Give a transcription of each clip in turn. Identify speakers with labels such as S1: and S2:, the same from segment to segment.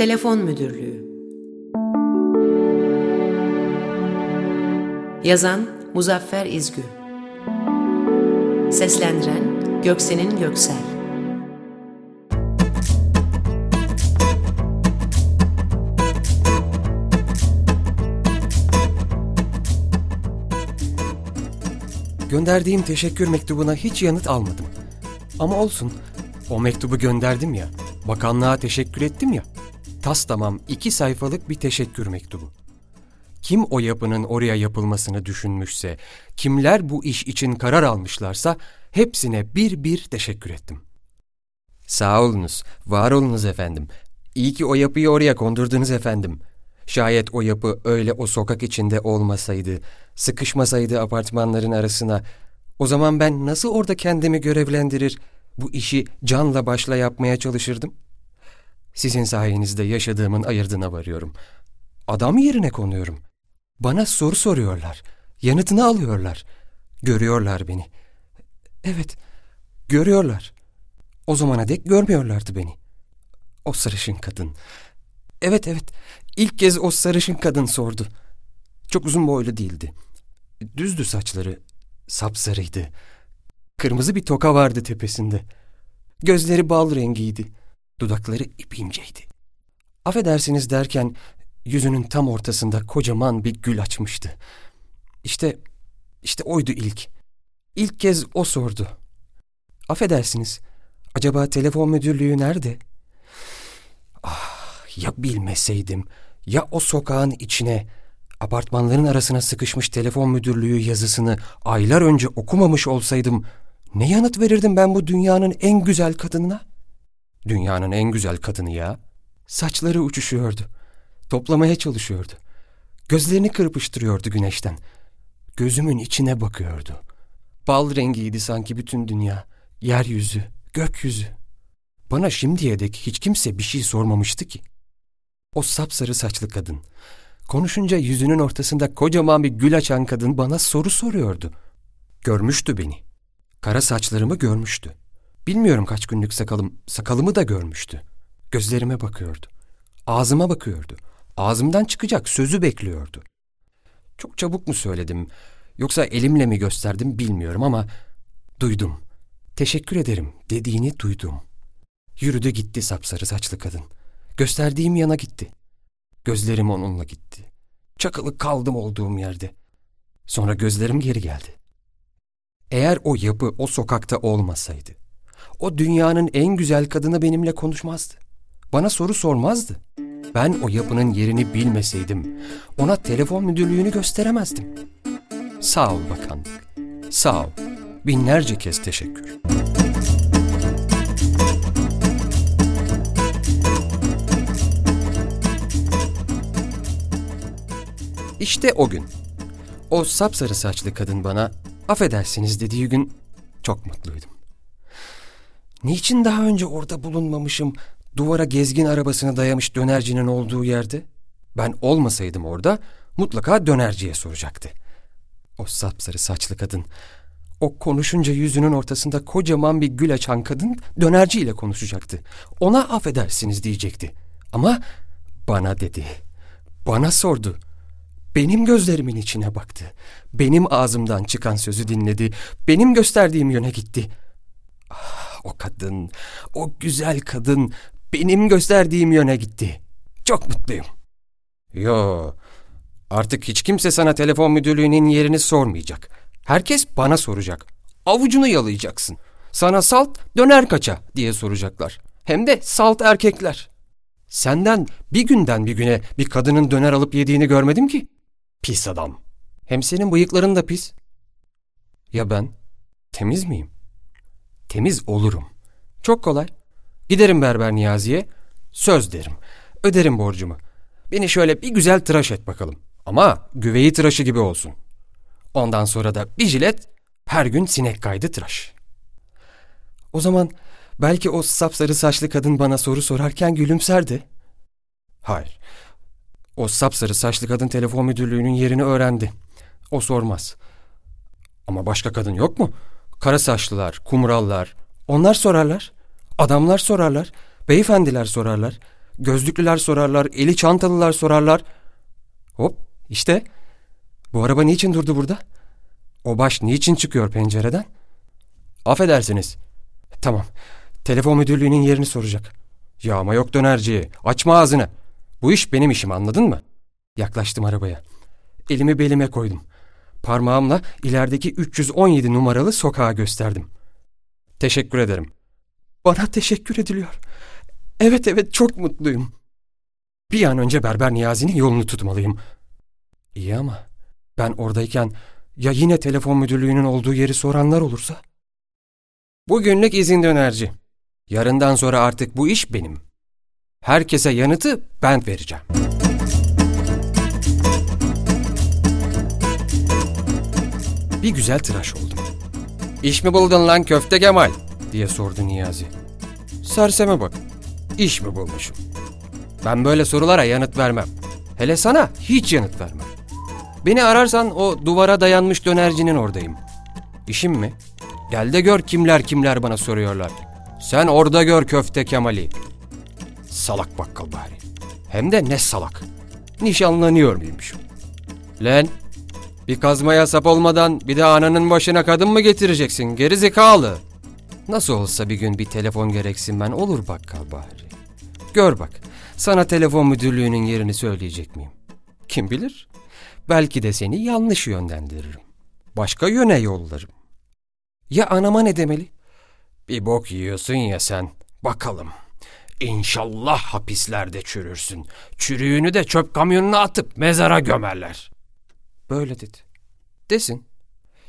S1: Telefon Müdürlüğü Yazan Muzaffer İzgü Seslendiren Göksen'in Göksel
S2: Gönderdiğim teşekkür mektubuna hiç yanıt almadım. Ama olsun. O mektubu gönderdim ya. Bakanlığa teşekkür ettim ya. Tas tamam iki sayfalık bir teşekkür mektubu. Kim o yapının oraya yapılmasını düşünmüşse, kimler bu iş için karar almışlarsa hepsine bir bir teşekkür ettim. Sağ olunuz, var olunuz efendim. İyi ki o yapıyı oraya kondurdunuz efendim. Şayet o yapı öyle o sokak içinde olmasaydı, sıkışmasaydı apartmanların arasına, o zaman ben nasıl orada kendimi görevlendirir, bu işi canla başla yapmaya çalışırdım? Sizin sayenizde yaşadığımın ayırdına varıyorum. Adam yerine konuyorum. Bana soru soruyorlar. Yanıtını alıyorlar. Görüyorlar beni. Evet, görüyorlar. O zamana dek görmüyorlardı beni. O sarışın kadın. Evet evet, ilk kez o sarışın kadın sordu. Çok uzun boylu değildi. Düzdü saçları, sapsarıydı. Kırmızı bir toka vardı tepesinde. Gözleri bal rengiydi. Dudakları ip inceydi. Affedersiniz derken yüzünün tam ortasında kocaman bir gül açmıştı. İşte, işte oydu ilk. İlk kez o sordu. Affedersiniz, acaba telefon müdürlüğü nerede? Ah, ya bilmeseydim, ya o sokağın içine, apartmanların arasına sıkışmış telefon müdürlüğü yazısını aylar önce okumamış olsaydım, ne yanıt verirdim ben bu dünyanın en güzel kadınına? Dünyanın en güzel kadını ya. Saçları uçuşuyordu. Toplamaya çalışıyordu. Gözlerini kırpıştırıyordu güneşten. Gözümün içine bakıyordu. Bal rengiydi sanki bütün dünya. Yeryüzü, gökyüzü. Bana şimdiye dek hiç kimse bir şey sormamıştı ki. O sapsarı saçlı kadın. Konuşunca yüzünün ortasında kocaman bir gül açan kadın bana soru soruyordu. Görmüştü beni. Kara saçlarımı görmüştü. Bilmiyorum kaç günlük sakalım, sakalımı da görmüştü. Gözlerime bakıyordu. Ağzıma bakıyordu. Ağzımdan çıkacak sözü bekliyordu. Çok çabuk mu söyledim, yoksa elimle mi gösterdim bilmiyorum ama duydum. Teşekkür ederim dediğini duydum. Yürüdü gitti sapsarı saçlı kadın. Gösterdiğim yana gitti. Gözlerim onunla gitti. Çakılı kaldım olduğum yerde. Sonra gözlerim geri geldi. Eğer o yapı o sokakta olmasaydı, o dünyanın en güzel kadını benimle konuşmazdı. Bana soru sormazdı. Ben o yapının yerini bilmeseydim, ona telefon müdürlüğünü gösteremezdim. Sağ ol bakanlık. Sağ ol. Binlerce kez teşekkür. İşte o gün. O sapsarı saçlı kadın bana affedersiniz dediği gün çok mutluydum. Niçin daha önce orada bulunmamışım, duvara gezgin arabasını dayamış dönercinin olduğu yerde? Ben olmasaydım orada mutlaka dönerciye soracaktı. O sapsarı saçlı kadın, o konuşunca yüzünün ortasında kocaman bir gül açan kadın dönerciyle konuşacaktı. Ona affedersiniz diyecekti. Ama bana dedi. Bana sordu. Benim gözlerimin içine baktı. Benim ağzımdan çıkan sözü dinledi. Benim gösterdiğim yöne gitti. Ah, o kadın, o güzel kadın benim gösterdiğim yöne gitti. Çok mutluyum. Yo, artık hiç kimse sana telefon müdürlüğünün yerini sormayacak. Herkes bana soracak. Avucunu yalayacaksın. Sana salt döner kaça diye soracaklar. Hem de salt erkekler. Senden bir günden bir güne bir kadının döner alıp yediğini görmedim ki. Pis adam. Hem senin bıyıkların da pis. Ya ben? Temiz miyim? Temiz olurum. Çok kolay. Giderim berber Niyazi'ye. Söz derim. Öderim borcumu. Beni şöyle bir güzel tıraş et bakalım. Ama güveyi tıraşı gibi olsun. Ondan sonra da bir jilet, her gün sinek kaydı tıraş. O zaman belki o sapsarı saçlı kadın bana soru sorarken gülümserdi. Hayır. O sapsarı saçlı kadın telefon müdürlüğünün yerini öğrendi. O sormaz. Ama başka kadın yok mu? Kara saçlılar, kumrallar. Onlar sorarlar. Adamlar sorarlar. Beyefendiler sorarlar. Gözlüklüler sorarlar, eli çantalılar sorarlar. Hop işte bu araba niçin durdu burada? O baş niçin çıkıyor pencereden? Affedersiniz. Tamam. Telefon müdürlüğünün yerini soracak. Ya ama yok dönerci. Açma ağzını. Bu iş benim işim anladın mı? Yaklaştım arabaya. Elimi belime koydum. Parmağımla ilerideki 317 numaralı sokağa gösterdim. Teşekkür ederim. Bana teşekkür ediliyor. Evet evet çok mutluyum. Bir an önce Berber Niyazi'nin yolunu tutmalıyım. İyi ama ben oradayken ya yine telefon müdürlüğünün olduğu yeri soranlar olursa? Bugünlük izin dönerci. Yarından sonra artık bu iş benim. Herkese yanıtı ben vereceğim. Bir güzel tıraş oldum. İş mi buldun lan köfte Kemal? diye sordu Niyazi. Serseme bak. İş mi bulmuşum? Ben böyle sorulara yanıt vermem. Hele sana hiç yanıt vermem. Beni ararsan o duvara dayanmış dönercinin oradayım. İşim mi? Gel de gör kimler kimler bana soruyorlar. Sen orada gör köfte Kemal'i. Salak bakkal bari. Hem de ne salak. Nişanlanıyor muymuşum? Len, bir kazmaya sap olmadan bir de ananın başına kadın mı getireceksin geri zekalı? Nasıl olsa bir gün bir telefon gereksin ben olur bakkal bari. Gör bak, sana telefon müdürlüğünün yerini söyleyecek miyim? Kim bilir? Belki de seni yanlış yönlendiririm. Başka yöne yollarım. Ya anama ne demeli? Bir bok yiyorsun ya sen. Bakalım. İnşallah hapislerde çürürsün. Çürüğünü de çöp kamyonuna atıp mezara gömerler. Böyle dedi. Desin.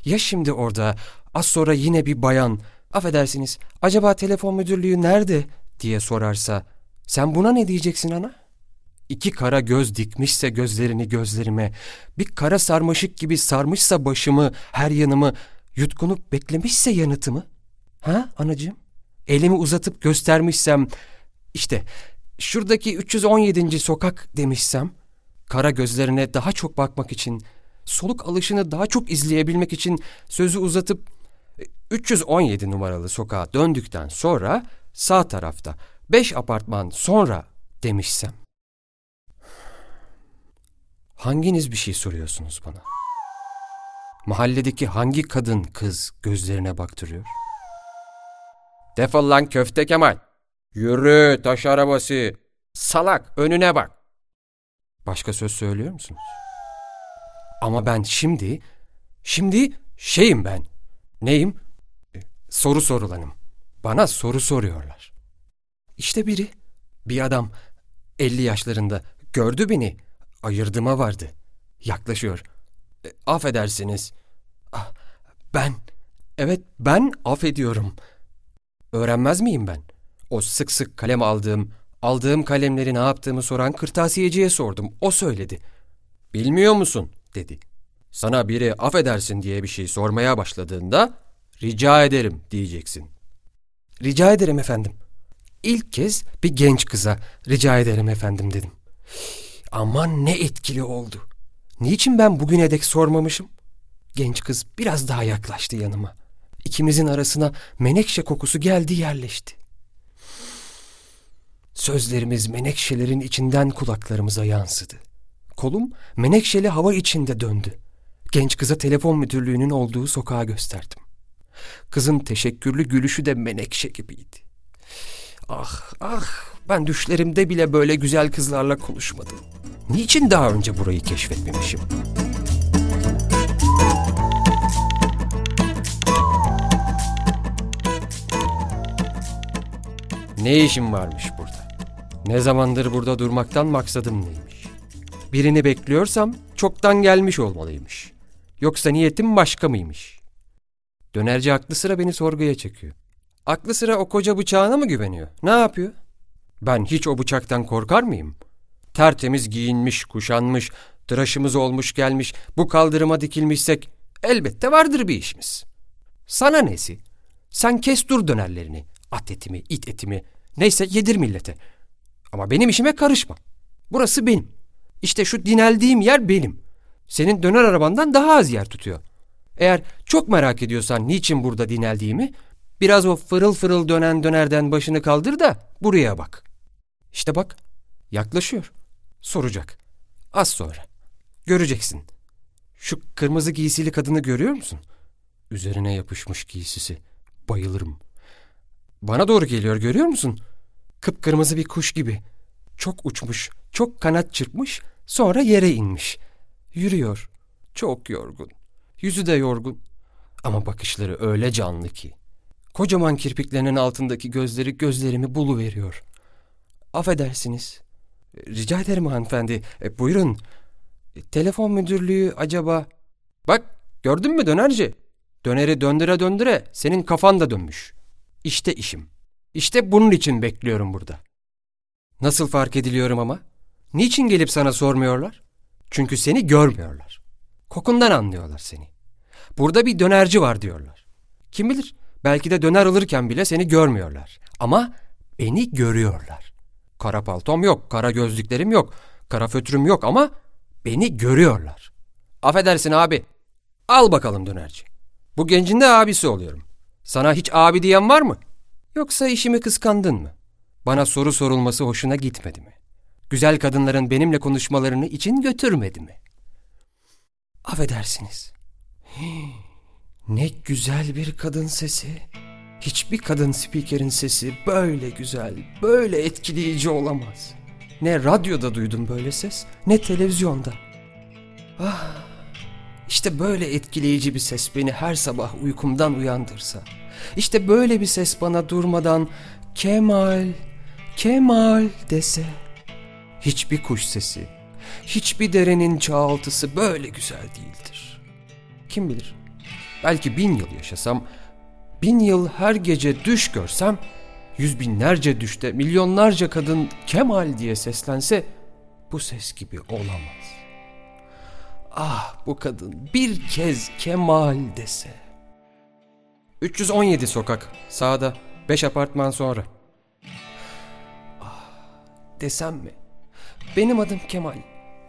S2: Ya şimdi orada az sonra yine bir bayan, affedersiniz acaba telefon müdürlüğü nerede diye sorarsa sen buna ne diyeceksin ana? İki kara göz dikmişse gözlerini gözlerime, bir kara sarmaşık gibi sarmışsa başımı, her yanımı, yutkunup beklemişse yanıtımı. Ha anacığım? Elimi uzatıp göstermişsem, işte şuradaki 317. sokak demişsem, kara gözlerine daha çok bakmak için, soluk alışını daha çok izleyebilmek için sözü uzatıp 317 numaralı sokağa döndükten sonra sağ tarafta 5 apartman sonra demişsem. Hanginiz bir şey soruyorsunuz bana? Mahalledeki hangi kadın kız gözlerine baktırıyor? Defol lan köfte Kemal. Yürü taş arabası. Salak önüne bak. Başka söz söylüyor musunuz? Ama ben şimdi, şimdi şeyim ben. Neyim? E, soru sorulanım. Bana soru soruyorlar. İşte biri, bir adam 50 yaşlarında gördü beni. Ayırdıma vardı. Yaklaşıyor. E, affedersiniz. Ah, ben, evet ben affediyorum. Öğrenmez miyim ben? O sık sık kalem aldığım, aldığım kalemleri ne yaptığımı soran kırtasiyeciye sordum. O söyledi. Bilmiyor musun? Dedi. Sana biri affedersin diye bir şey sormaya başladığında rica ederim diyeceksin. Rica ederim efendim. İlk kez bir genç kıza rica ederim efendim dedim. Aman ne etkili oldu. Niçin ben bugüne dek sormamışım? Genç kız biraz daha yaklaştı yanıma. İkimizin arasına menekşe kokusu geldi yerleşti. Sözlerimiz menekşelerin içinden kulaklarımıza yansıdı. Kolum menekşeli hava içinde döndü. Genç kıza telefon müdürlüğünün olduğu sokağa gösterdim. Kızın teşekkürlü gülüşü de menekşe gibiydi. Ah ah ben düşlerimde bile böyle güzel kızlarla konuşmadım. Niçin daha önce burayı keşfetmemişim? Ne işim varmış burada? Ne zamandır burada durmaktan maksadım neymiş? Birini bekliyorsam çoktan gelmiş olmalıymış. Yoksa niyetim başka mıymış? Dönerci aklı sıra beni sorguya çekiyor. Aklı sıra o koca bıçağına mı güveniyor? Ne yapıyor? Ben hiç o bıçaktan korkar mıyım? Tertemiz giyinmiş, kuşanmış, tıraşımız olmuş gelmiş, bu kaldırıma dikilmişsek elbette vardır bir işimiz. Sana nesi? Sen kes dur dönerlerini. At etimi, it etimi. Neyse yedir millete. Ama benim işime karışma. Burası benim. İşte şu dineldiğim yer benim. Senin döner arabandan daha az yer tutuyor. Eğer çok merak ediyorsan niçin burada dineldiğimi, biraz o fırıl fırıl dönen dönerden başını kaldır da buraya bak. İşte bak, Yaklaşıyor. Soracak. Az sonra. Göreceksin. Şu kırmızı giysili kadını görüyor musun? Üzerine yapışmış giysisi. Bayılırım. Bana doğru geliyor görüyor musun? Kıpkırmızı bir kuş gibi. Çok uçmuş, çok kanat çırpmış, sonra yere inmiş. Yürüyor. Çok yorgun. Yüzü de yorgun. Ama bakışları öyle canlı ki. Kocaman kirpiklerinin altındaki gözleri gözlerimi buluveriyor. Affedersiniz. Rica ederim hanımefendi. E, buyurun. E, telefon müdürlüğü acaba... Bak gördün mü dönerci? Döneri döndüre döndüre senin kafan da dönmüş. İşte işim. İşte bunun için bekliyorum burada. Nasıl fark ediliyorum ama? Niçin gelip sana sormuyorlar? Çünkü seni görmüyorlar. Kokundan anlıyorlar seni. Burada bir dönerci var diyorlar. Kim bilir belki de döner alırken bile seni görmüyorlar. Ama beni görüyorlar. Kara paltom yok, kara gözlüklerim yok, kara fötürüm yok ama beni görüyorlar. Affedersin abi. Al bakalım dönerci. Bu gencin de abisi oluyorum. Sana hiç abi diyen var mı? Yoksa işimi kıskandın mı? Bana soru sorulması hoşuna gitmedi mi? Güzel kadınların benimle konuşmalarını için götürmedi mi? Affedersiniz. Ne güzel bir kadın sesi. Hiçbir kadın spikerin sesi böyle güzel, böyle etkileyici olamaz. Ne radyoda duydum böyle ses, ne televizyonda. Ah, işte böyle etkileyici bir ses beni her sabah uykumdan uyandırsa. İşte böyle bir ses bana durmadan Kemal, Kemal dese. Hiçbir kuş sesi, hiçbir derenin çağaltısı böyle güzel değildir. Kim bilir, belki bin yıl yaşasam, bin yıl her gece düş görsem, yüz binlerce düşte milyonlarca kadın Kemal diye seslense, bu ses gibi olamaz. Ah bu kadın bir kez Kemal dese. 317 sokak sağda 5 apartman sonra. Ah desem mi? Benim adım Kemal.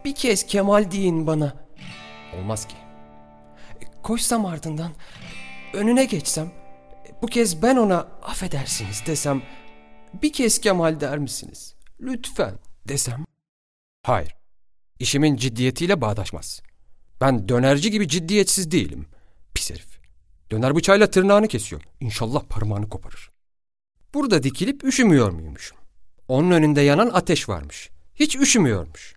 S2: Bir kez Kemal deyin bana. Olmaz ki. E, koşsam ardından önüne geçsem bu kez ben ona affedersiniz desem bir kez Kemal der misiniz? Lütfen desem. Hayır. İşimin ciddiyetiyle bağdaşmaz. Ben dönerci gibi ciddiyetsiz değilim. Pis herif. Döner bıçağıyla tırnağını kesiyor. İnşallah parmağını koparır. Burada dikilip üşümüyor muymuşum? Onun önünde yanan ateş varmış. Hiç üşümüyormuş.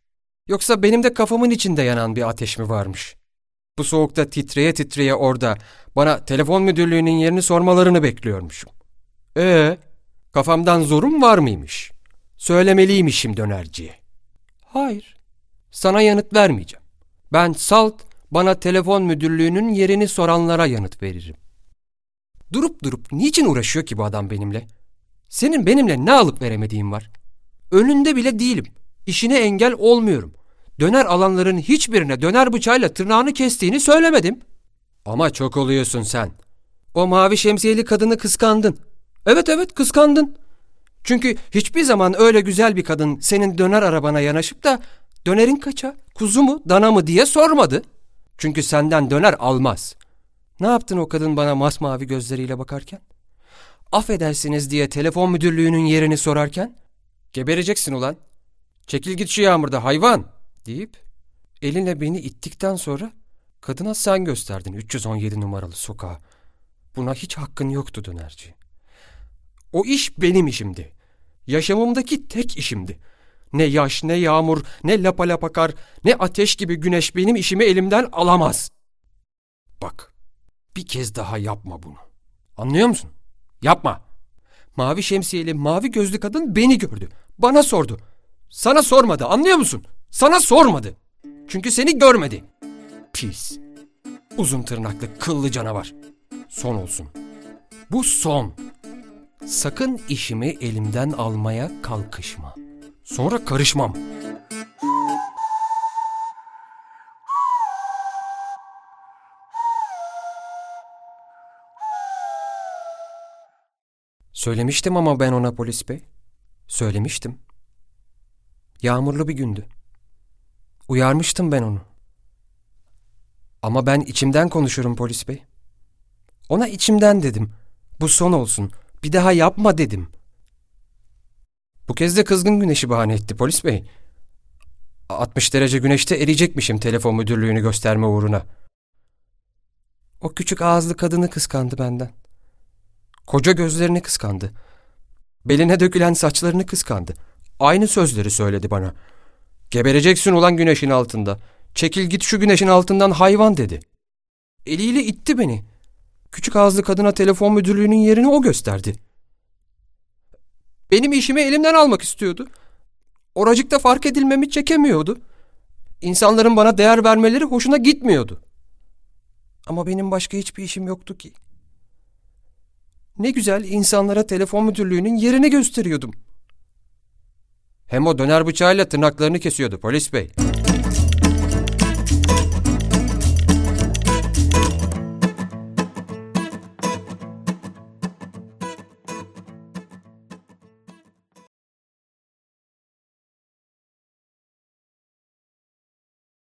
S2: Yoksa benim de kafamın içinde yanan bir ateş mi varmış? Bu soğukta titreye titreye orada bana telefon müdürlüğünün yerini sormalarını bekliyormuşum. Ee, kafamdan zorum var mıymış? Söylemeliymişim dönerciye. Hayır, sana yanıt vermeyeceğim. Ben salt, bana telefon müdürlüğünün yerini soranlara yanıt veririm. Durup durup niçin uğraşıyor ki bu adam benimle? Senin benimle ne alıp veremediğin var? Önünde bile değilim. İşine engel olmuyorum. Döner alanların hiçbirine döner bıçağıyla tırnağını kestiğini söylemedim. Ama çok oluyorsun sen. O mavi şemsiyeli kadını kıskandın. Evet evet kıskandın. Çünkü hiçbir zaman öyle güzel bir kadın senin döner arabana yanaşıp da dönerin kaça, kuzu mu, dana mı diye sormadı. Çünkü senden döner almaz. Ne yaptın o kadın bana masmavi gözleriyle bakarken? Affedersiniz diye telefon müdürlüğünün yerini sorarken? Gebereceksin ulan. Çekil git şu yağmurda hayvan deyip elinle beni ittikten sonra kadına sen gösterdin 317 numaralı sokağa. Buna hiç hakkın yoktu dönerci. O iş benim işimdi. Yaşamımdaki tek işimdi. Ne yaş, ne yağmur, ne lapa lapa kar, ne ateş gibi güneş benim işimi elimden alamaz. Bak, bir kez daha yapma bunu. Anlıyor musun? Yapma. Mavi şemsiyeli, mavi gözlü kadın beni gördü. Bana sordu. Sana sormadı, anlıyor musun? Sana sormadı. Çünkü seni görmedi. Pis. Uzun tırnaklı, kıllı canavar. Son olsun. Bu son. Sakın işimi elimden almaya kalkışma. Sonra karışmam. Söylemiştim ama ben ona polis bey. Söylemiştim. Yağmurlu bir gündü. Uyarmıştım ben onu. Ama ben içimden konuşurum polis bey. Ona içimden dedim. Bu son olsun. Bir daha yapma dedim. Bu kez de kızgın güneşi bahane etti polis bey. 60 derece güneşte eriyecekmişim telefon müdürlüğünü gösterme uğruna. O küçük ağızlı kadını kıskandı benden. Koca gözlerini kıskandı. Beline dökülen saçlarını kıskandı. Aynı sözleri söyledi bana. Gebereceksin ulan güneşin altında. Çekil git şu güneşin altından hayvan dedi. Eliyle itti beni. Küçük ağızlı kadına telefon müdürlüğünün yerini o gösterdi. Benim işimi elimden almak istiyordu. Oracıkta fark edilmemi çekemiyordu. İnsanların bana değer vermeleri hoşuna gitmiyordu. Ama benim başka hiçbir işim yoktu ki. Ne güzel insanlara telefon müdürlüğünün yerini gösteriyordum. Hem o döner bıçağıyla tırnaklarını kesiyordu polis bey.